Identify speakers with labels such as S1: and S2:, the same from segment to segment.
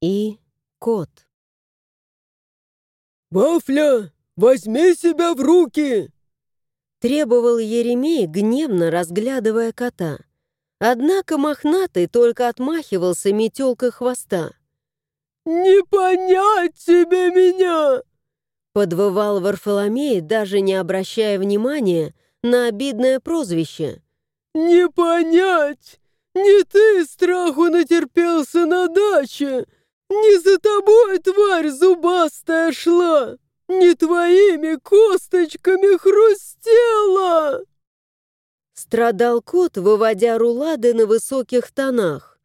S1: и кот.
S2: «Вафля, возьми себя в руки!»
S1: Требовал Еремей, гневно разглядывая кота. Однако мохнатый только отмахивался метелкой хвоста.
S2: «Не понять тебе меня!»
S1: Подвывал Варфоломей, даже не обращая внимания на обидное прозвище.
S2: «Не понять! Не ты страху натерпелся на даче! Не за тобой, тварь зубастая, шла! Не твоими косточками хрустела!»
S1: Страдал кот, выводя рулады на высоких тонах.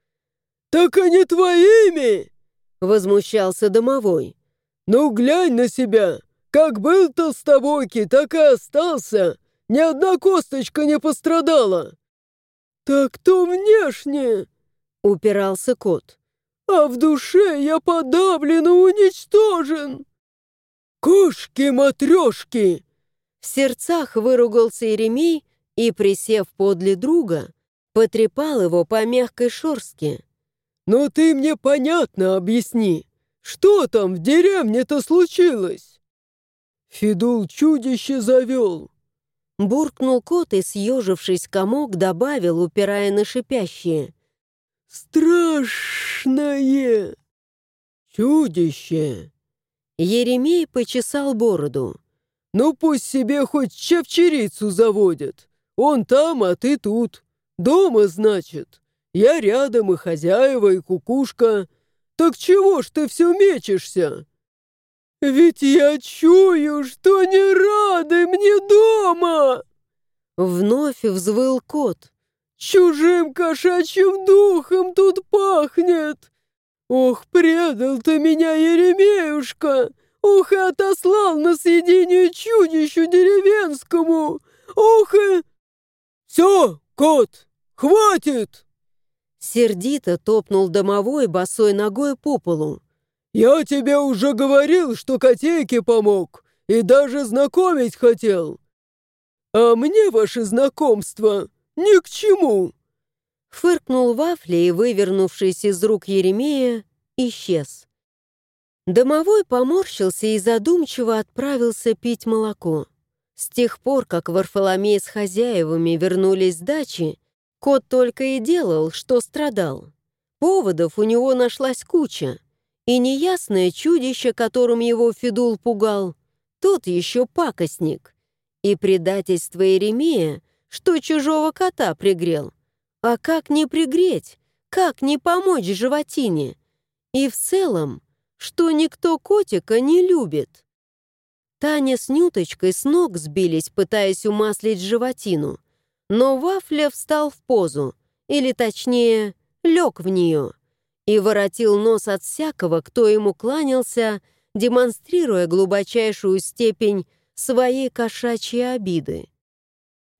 S2: «Так они твоими!»
S1: — возмущался домовой.
S2: «Ну, глянь на себя! Как был толстобокий, так и остался! Ни одна косточка не пострадала!» «Так то внешне!» — упирался кот. «А в душе я подавлен и уничтожен!» «Кошки-матрешки!»
S1: В сердцах выругался Еремей, и, присев подле друга, потрепал его по мягкой шорстке.
S2: «Ну ты мне понятно объясни, что там в деревне-то случилось?» Федул чудище завел.
S1: Буркнул кот и, съежившись комок, добавил, упирая на шипящее.
S2: «Страшное чудище!»
S1: Еремей почесал бороду.
S2: «Ну пусть себе хоть чавчерицу заводят. Он там, а ты тут. Дома, значит. Я рядом, и хозяева, и кукушка. Так чего ж ты все мечешься? Ведь я чую, что не рады мне дома!»
S1: Вновь взвыл кот.
S2: «Чужим кошачьим духом тут пахнет! Ох, предал ты меня, Еремеюшка! Ох, и отослал на съедение чудищу деревенскому! Ох и...» «Все, кот, хватит!»
S1: Сердито топнул домовой босой ногой по полу.
S2: «Я тебе уже говорил, что котейке помог, и даже знакомить хотел. А мне ваше знакомство ни к чему!»
S1: Фыркнул Вафли и, вывернувшись из рук Еремея, исчез. Домовой поморщился и задумчиво отправился пить молоко. С тех пор, как Варфоломей с хозяевами вернулись с дачи, кот только и делал, что страдал. Поводов у него нашлась куча, и неясное чудище, которым его Федул пугал, тот еще пакостник, и предательство Еремея, что чужого кота пригрел. А как не пригреть? Как не помочь животине? И в целом, что никто котика не любит. Таня с Нюточкой с ног сбились, пытаясь умаслить животину. Но Вафля встал в позу, или точнее, лег в нее, и воротил нос от всякого, кто ему кланялся, демонстрируя глубочайшую степень своей кошачьей обиды.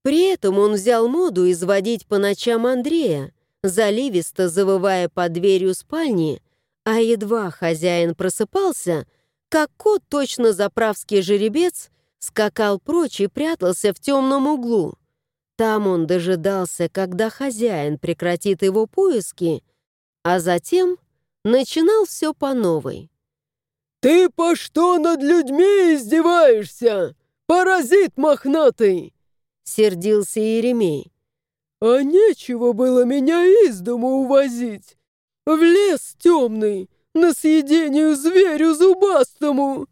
S1: При этом он взял моду изводить по ночам Андрея, заливисто завывая под дверью спальни, а едва хозяин просыпался — как кот, точно заправский жеребец, скакал прочь и прятался в темном углу. Там он дожидался, когда хозяин прекратит его поиски, а затем начинал все по новой.
S2: «Ты по что над людьми издеваешься, паразит мохнатый?» — сердился Еремей. «А нечего было меня из дома увозить. В лес темный, на съедению зверю зубастому!»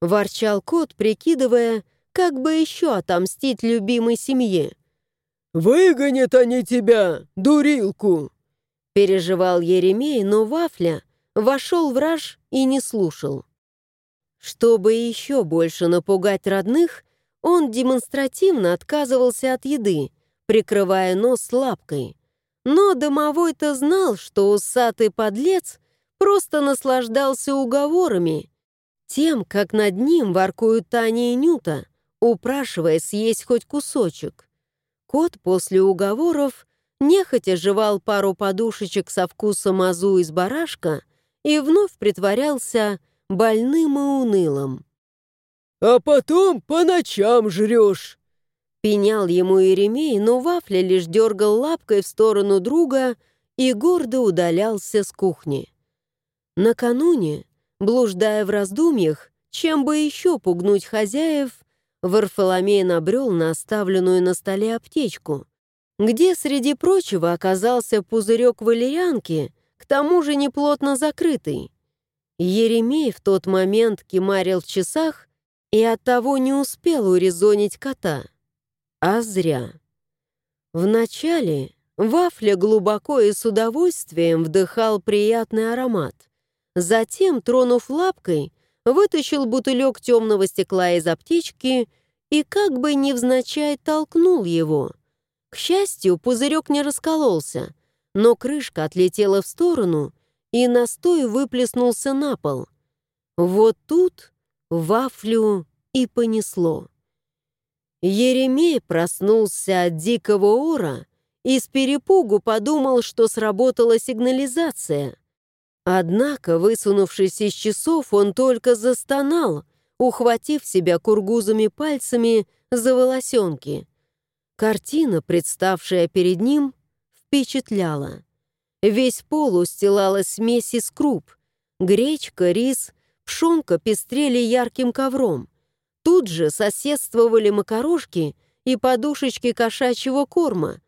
S1: Ворчал кот, прикидывая, как бы еще отомстить любимой семье.
S2: «Выгонят они тебя, дурилку!»
S1: Переживал Еремей, но Вафля вошел в раж и не слушал. Чтобы еще больше напугать родных, он демонстративно отказывался от еды, прикрывая нос лапкой. Но домовой-то знал, что усатый подлец просто наслаждался уговорами, тем, как над ним воркуют Таня и Нюта, упрашивая съесть хоть кусочек. Кот после уговоров нехотя жевал пару подушечек со вкусом азу из барашка и вновь притворялся больным и унылым.
S2: «А потом по ночам жрешь!»
S1: Пенял ему Еремей, но Вафля лишь дергал лапкой в сторону друга и гордо удалялся с кухни. Накануне, блуждая в раздумьях, чем бы еще пугнуть хозяев, Варфоломей набрел на оставленную на столе аптечку, где, среди прочего, оказался пузырек валерьянки, к тому же неплотно закрытый. Еремей в тот момент кемарил в часах и оттого не успел урезонить кота. А зря. Вначале Вафля глубоко и с удовольствием вдыхал приятный аромат. Затем, тронув лапкой, вытащил бутылек темного стекла из аптечки и как бы невзначай толкнул его. К счастью, пузырек не раскололся, но крышка отлетела в сторону, и настой выплеснулся на пол. Вот тут вафлю и понесло. Еремей проснулся от дикого ора и с перепугу подумал, что сработала сигнализация. Однако, высунувшись из часов, он только застонал, ухватив себя кургузами пальцами за волосенки. Картина, представшая перед ним, впечатляла. Весь пол устилала смесь из круп. Гречка, рис, пшонка пестрели ярким ковром. Тут же соседствовали макарошки и подушечки кошачьего корма,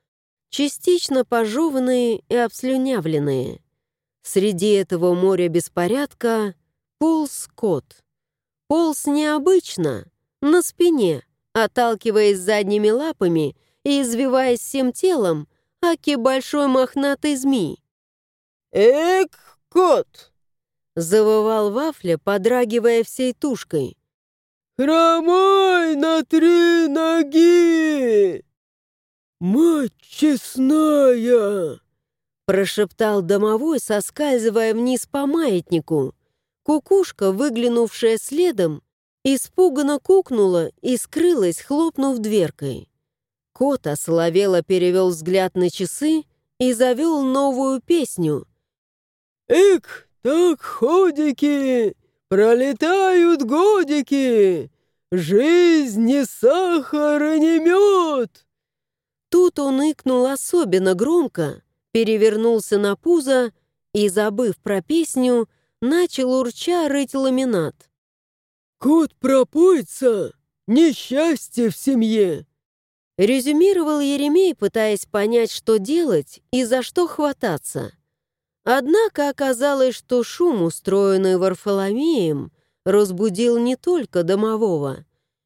S1: частично пожеванные и обслюнявленные. Среди этого моря беспорядка полз кот. Полз необычно, на спине, отталкиваясь задними лапами и извиваясь всем телом, аки большой мохнатый змей.
S2: «Эк, кот!»
S1: — завывал Вафля, подрагивая всей тушкой.
S2: «Хромай на три ноги!» «Мать честная!»
S1: Прошептал домовой, соскальзывая вниз по маятнику. Кукушка, выглянувшая следом, испуганно кукнула и скрылась, хлопнув дверкой. Кот ословело перевел взгляд на часы и завел новую песню.
S2: «Эк, так ходики, пролетают годики, жизнь не сахар и не мед!»
S1: Тут он икнул особенно громко, перевернулся на пузо и, забыв про песню, начал урча рыть ламинат.
S2: «Кот пропоится! Несчастье в семье!»
S1: Резюмировал Еремей, пытаясь понять, что делать и за что хвататься. Однако оказалось, что шум, устроенный Варфоломеем, разбудил не только домового.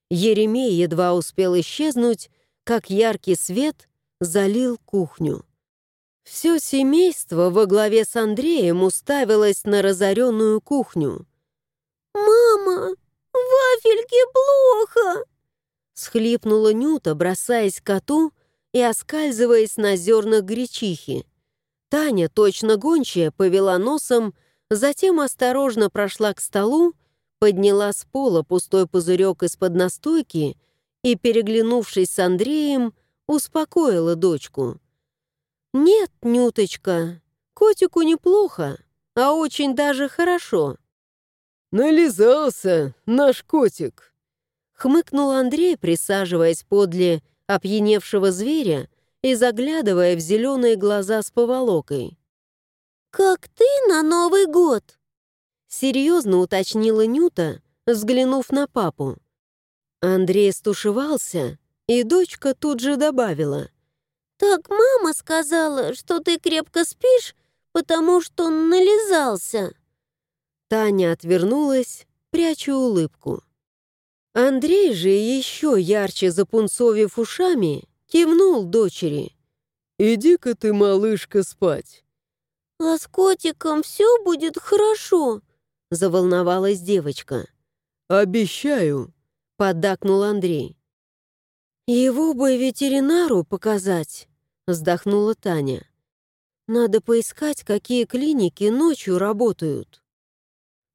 S1: Еремей едва успел исчезнуть, как яркий свет залил кухню. Все семейство во главе с Андреем уставилось на разоренную кухню.
S3: «Мама, вафельке плохо!»
S1: Схлипнула Нюта, бросаясь к коту и оскальзываясь на зернах гречихи. Таня, точно гончая, повела носом, затем осторожно прошла к столу, подняла с пола пустой пузырек из-под настойки и, переглянувшись с Андреем, успокоила дочку. «Нет, Нюточка, котику неплохо, а очень даже хорошо».
S2: «Нализался наш котик», —
S1: хмыкнул Андрей, присаживаясь подле опьяневшего зверя и заглядывая в зеленые глаза с поволокой.
S3: «Как ты на Новый год?»
S1: — серьезно уточнила Нюта, взглянув на папу. Андрей стушевался, и дочка тут же добавила.
S3: «Так мама сказала, что ты крепко спишь, потому что он нализался».
S1: Таня отвернулась, пряча улыбку. Андрей же, еще ярче запунцовив ушами, кивнул дочери.
S2: «Иди-ка ты, малышка, спать».
S3: «А с котиком все будет хорошо», — заволновалась девочка.
S2: «Обещаю»,
S1: поддакнул Андрей. «Его бы ветеринару показать», — вздохнула Таня. «Надо поискать, какие клиники ночью работают».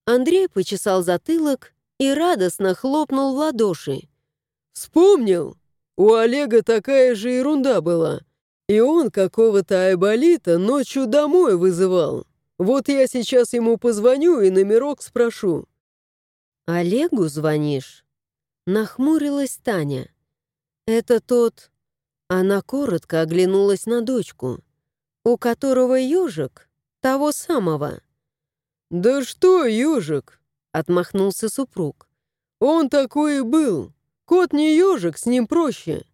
S1: Андрей почесал затылок и радостно хлопнул в ладоши.
S2: «Вспомнил! У Олега такая же ерунда была. И он какого-то айболита ночью домой вызывал. Вот я сейчас ему позвоню и номерок спрошу».
S1: «Олегу звонишь?» Нахмурилась Таня. «Это тот...» Она коротко оглянулась на дочку. «У которого ежик? Того самого?»
S2: «Да что, ежик?»
S1: — отмахнулся супруг.
S2: «Он такой и был. Кот не ежик, с ним проще».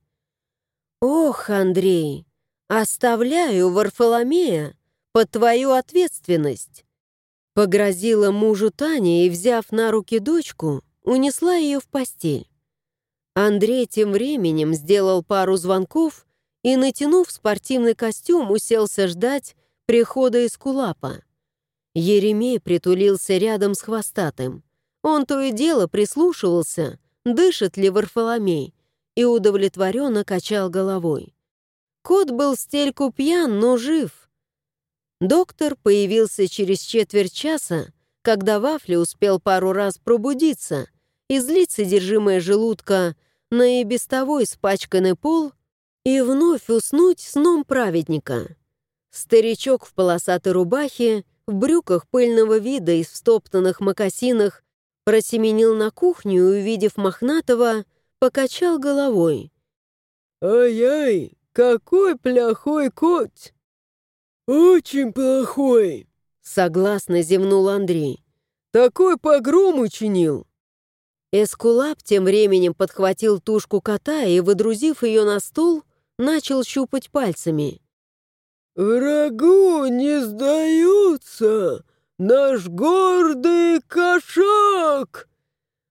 S1: «Ох, Андрей, оставляю Варфоломея под твою ответственность!» Погрозила мужу Таня и, взяв на руки дочку, унесла ее в постель. Андрей тем временем сделал пару звонков и, натянув спортивный костюм, уселся ждать прихода из кулапа. Еремей притулился рядом с хвостатым. Он то и дело прислушивался, дышит ли Варфоломей, и удовлетворенно качал головой. Кот был стельку пьян, но жив. Доктор появился через четверть часа, когда Вафли успел пару раз пробудиться, излить содержимое желудка на и без того испачканный пол и вновь уснуть сном праведника. Старичок в полосатой рубахе, в брюках пыльного вида и в стоптанных мокасинах просеменил на кухню и, увидев Мохнатого, покачал головой.
S2: «Ай-ай, какой плохой кот!» «Очень плохой!»
S1: — согласно зевнул Андрей.
S2: «Такой погром учинил!»
S1: Эскулап тем временем подхватил тушку кота и, выдрузив ее на стол, начал щупать пальцами.
S2: «Врагу не сдаются! Наш гордый кошак!»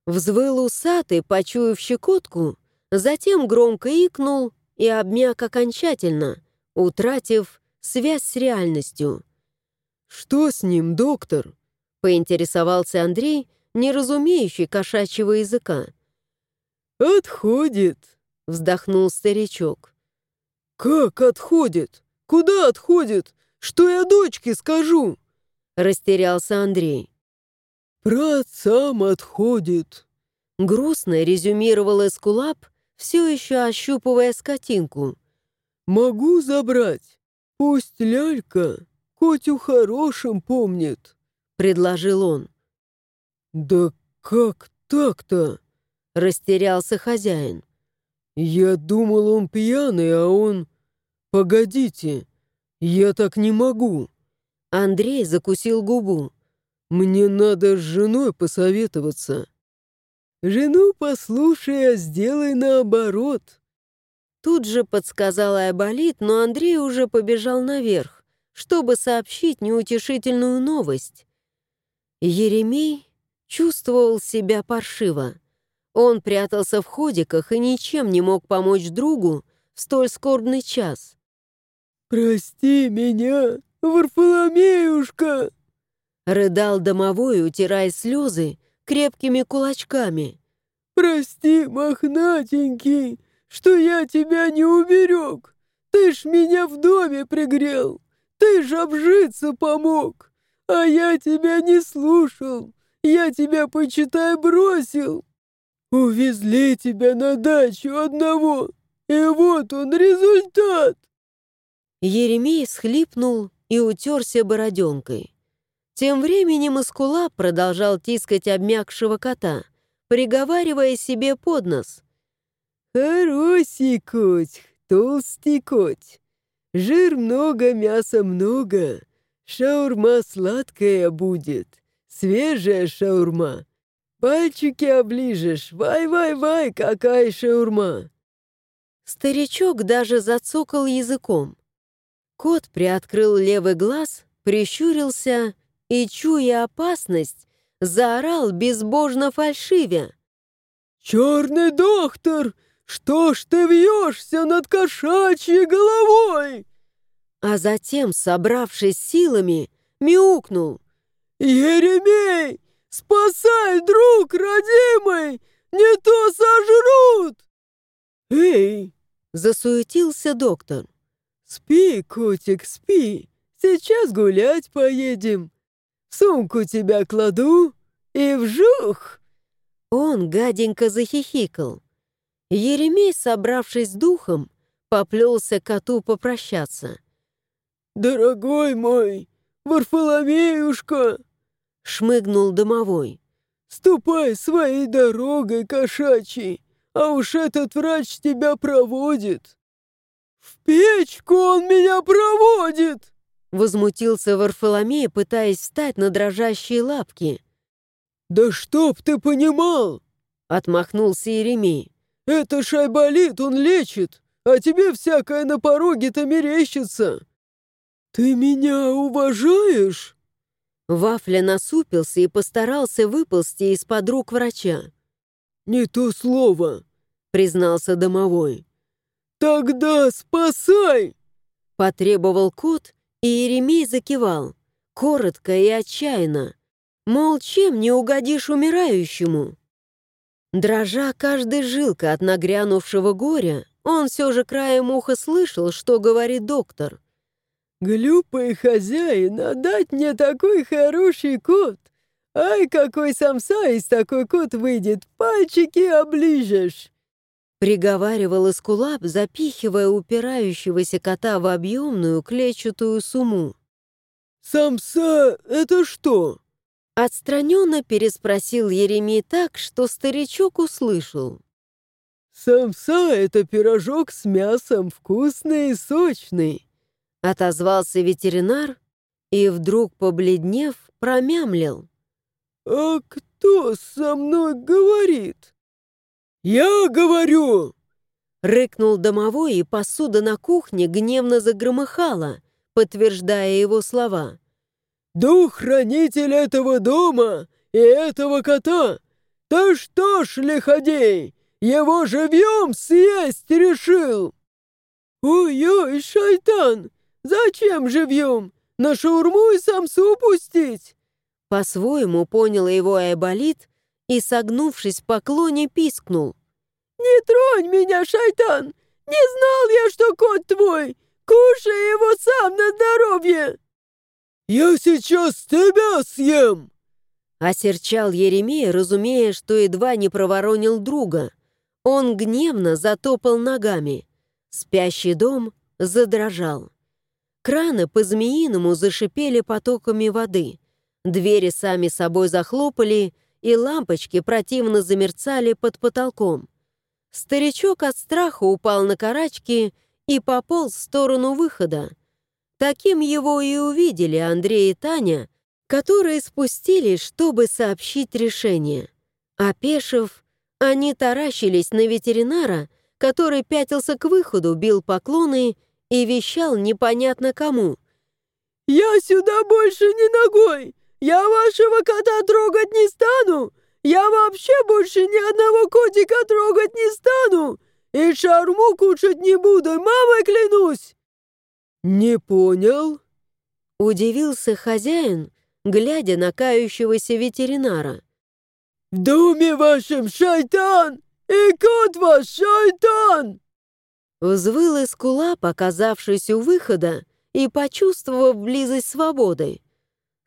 S1: Взвыл усатый, почуяв щекотку, затем громко икнул и обмяк окончательно, утратив связь с реальностью.
S2: «Что с ним, доктор?»
S1: — поинтересовался Андрей, не разумеющий кошачьего языка.
S2: «Отходит», —
S1: вздохнул старичок.
S2: «Как отходит? Куда отходит? Что я дочке скажу?»
S1: Растерялся Андрей.
S2: «Про отцам отходит», —
S1: грустно резюмировал Эскулап, все еще ощупывая скотинку.
S2: «Могу забрать. Пусть лялька Котю хорошим помнит», —
S1: предложил он.
S2: «Да как так-то?»
S1: — растерялся хозяин.
S2: «Я думал, он пьяный, а он...» «Погодите, я так не могу».
S1: Андрей закусил губу.
S2: «Мне надо с женой посоветоваться». «Жену послушай, а сделай наоборот».
S1: Тут же подсказал Айболит, но Андрей уже побежал наверх, чтобы сообщить неутешительную новость. Еремей чувствовал себя паршиво. Он прятался в ходиках и ничем не мог помочь другу в столь скорбный час.
S2: «Прости меня, Варфоломеюшка!»
S1: Рыдал домовой, утирая слезы крепкими кулачками.
S2: «Прости, мохнатенький, что я тебя не уберег. Ты ж меня в доме пригрел, ты ж обжиться помог, а я тебя не слушал, я тебя, почитай, бросил. Увезли тебя на дачу одного, и вот он результат!»
S1: Еремей схлипнул и утерся бороденкой. Тем временем Искула продолжал тискать обмякшего кота, приговаривая себе под нос.
S2: «Хороший коть, толстый коть. Жир много, мяса много. Шаурма сладкая будет, свежая шаурма. Пальчики оближешь, вай-вай-вай, какая шаурма!»
S1: Старичок даже зацокал языком. Кот приоткрыл левый глаз, прищурился и, чуя опасность, заорал безбожно фальшивя.
S2: «Черный доктор, что ж ты вьешься над кошачьей головой?»
S1: А затем, собравшись силами, мяукнул.
S2: «Еремей, спасай, друг родимый, не то сожрут!» «Эй!» — засуетился доктор. «Спи, котик, спи, сейчас гулять поедем. Сумку тебя кладу и вжух!»
S1: Он гаденько захихикал. Еремей, собравшись с духом, поплелся коту попрощаться.
S2: «Дорогой мой, Варфоломеюшка!» — шмыгнул домовой. «Ступай своей дорогой, кошачий, а уж этот врач тебя проводит!» «В печку он меня проводит!»
S1: Возмутился Варфоломей, пытаясь встать на дрожащие лапки.
S2: «Да чтоб ты понимал!»
S1: Отмахнулся Еремей.
S2: «Это шайболит, он лечит, а тебе всякое на пороге-то мерещится. Ты меня уважаешь?»
S1: Вафля насупился и постарался выползти из-под рук врача.
S2: «Не то слово», —
S1: признался домовой.
S2: «Тогда спасай!»
S1: — потребовал кот, и Еремей закивал, коротко и отчаянно. Мол, чем не угодишь умирающему? Дрожа каждой жилкой от нагрянувшего горя, он все же краем уха слышал, что говорит доктор —
S2: «Глупый хозяин, отдать мне такой хороший кот! Ай, какой самса из такой кот выйдет, пальчики оближешь!»
S1: Приговаривал Эскулап, запихивая упирающегося кота в объемную клетчатую сумму.
S2: «Самса — это что?»
S1: Отстраненно переспросил Еремей так, что старичок услышал.
S2: «Самса — это пирожок с мясом, вкусный и сочный.
S1: Отозвался ветеринар и, вдруг побледнев, промямлил.
S2: «А кто со мной говорит?» «Я говорю!»
S1: Рыкнул домовой, и посуда на кухне гневно загромыхала, подтверждая его слова.
S2: «Дух-хранитель этого дома и этого кота! Да что ж, лиходей, его живьем съесть решил!» «Ой-ой, шайтан, Зачем живьем? На шаурму и самсу пустить?»
S1: По-своему понял его Айболит и, согнувшись в поклоне, пискнул.
S2: «Не тронь меня, шайтан! Не знал я, что кот твой! Кушай его сам на здоровье!» «Я сейчас тебя съем!»
S1: Осерчал Еремей, разумея, что едва не проворонил друга. Он гневно затопал ногами. Спящий дом задрожал. Краны по-змеиному зашипели потоками воды. Двери сами собой захлопали, и лампочки противно замерцали под потолком. Старичок от страха упал на карачки и пополз в сторону выхода. Таким его и увидели Андрей и Таня, которые спустились, чтобы сообщить решение. Опешив, они таращились на ветеринара, который пятился к выходу, бил поклоны и вещал непонятно кому.
S2: «Я сюда больше не ногой! Я вашего кота трогать не стану! Я вообще больше ни одного котика трогать не стану! И шарму кушать не буду, мамой клянусь!» «Не понял?»
S1: Удивился хозяин, глядя на кающегося ветеринара.
S2: «В доме вашем шайтан! И кот ваш шайтан!»
S1: Взвыл Эскула, показавшись у выхода и почувствовав близость свободы.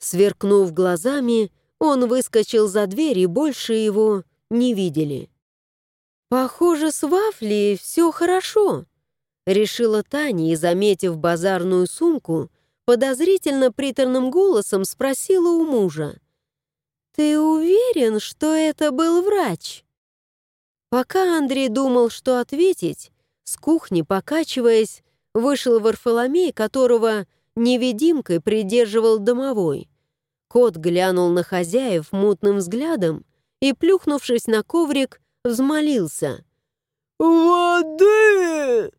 S1: Сверкнув глазами, он выскочил за дверь, и больше его не видели. «Похоже, с Вафлей все хорошо», — решила Таня и, заметив базарную сумку, подозрительно приторным голосом спросила у мужа. «Ты уверен, что это был врач?» Пока Андрей думал, что ответить, с кухни, покачиваясь, вышел Варфоломей, которого невидимкой придерживал домовой. Кот глянул на хозяев мутным взглядом и, плюхнувшись на коврик, взмолился.
S2: «Воды!»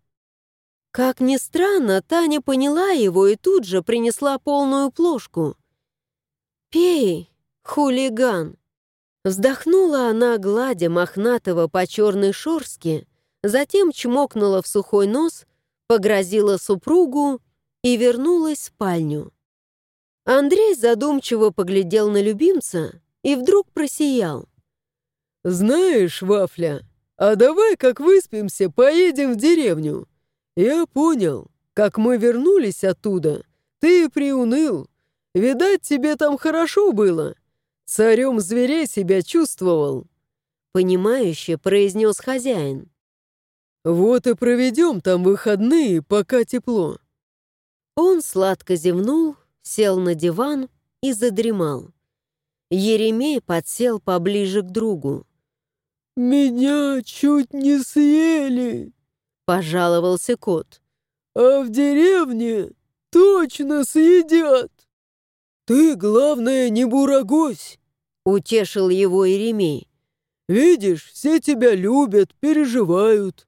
S1: Как ни странно, Таня поняла его и тут же принесла полную плошку. «Пей, хулиган!» Вздохнула она, гладя мохнатого по черной шорстке, затем чмокнула в сухой нос, погрозила супругу и вернулась в спальню. Андрей задумчиво поглядел на любимца и вдруг просиял.
S2: «Знаешь, Вафля, а давай, как выспимся, поедем в деревню. Я понял, как мы вернулись оттуда, ты приуныл. Видать, тебе там хорошо было. Царем зверей себя чувствовал».
S1: Понимающе произнес хозяин.
S2: «Вот и проведем там выходные, пока тепло».
S1: Он сладко зевнул, сел на диван и задремал. Еремей подсел поближе к другу.
S2: «Меня чуть не съели», —
S1: пожаловался кот.
S2: «А в деревне точно съедят. Ты, главное, не бурагось,
S1: утешил его Иеремей.
S2: Видишь, все тебя любят, переживают.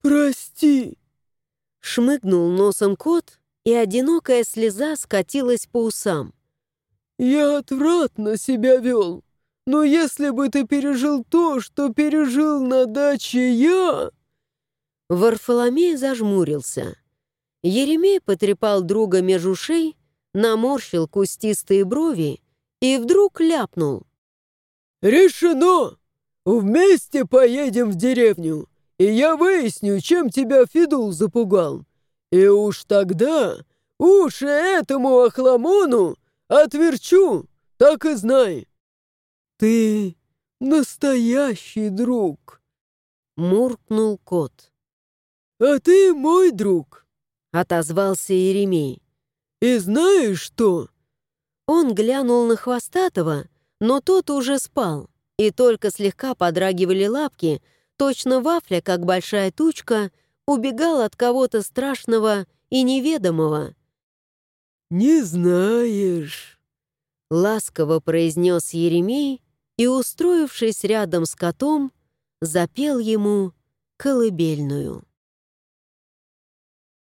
S2: Прости.
S1: Шмыгнул носом кот, и одинокая слеза скатилась по усам.
S2: Я отвратно себя вел. Но если бы ты пережил то, что пережил на даче я...»
S1: Варфоломей зажмурился. Еремей потрепал друга меж ушей, наморщил кустистые брови и вдруг ляпнул.
S2: «Решено! Вместе поедем в деревню, и я выясню, чем тебя Фидул запугал. И уж тогда уши этому охламону отверчу, так и знай. «Ты настоящий друг!»
S1: — муркнул кот.
S2: «А ты мой друг!»
S1: — отозвался Еремей.
S2: «И знаешь что?»
S1: Он глянул на Хвостатого, но тот уже спал, и только слегка подрагивали лапки, точно вафля, как большая тучка, убегал от кого-то страшного и неведомого.
S2: «Не знаешь», —
S1: ласково произнес Еремей, и, устроившись рядом с котом, запел ему колыбельную.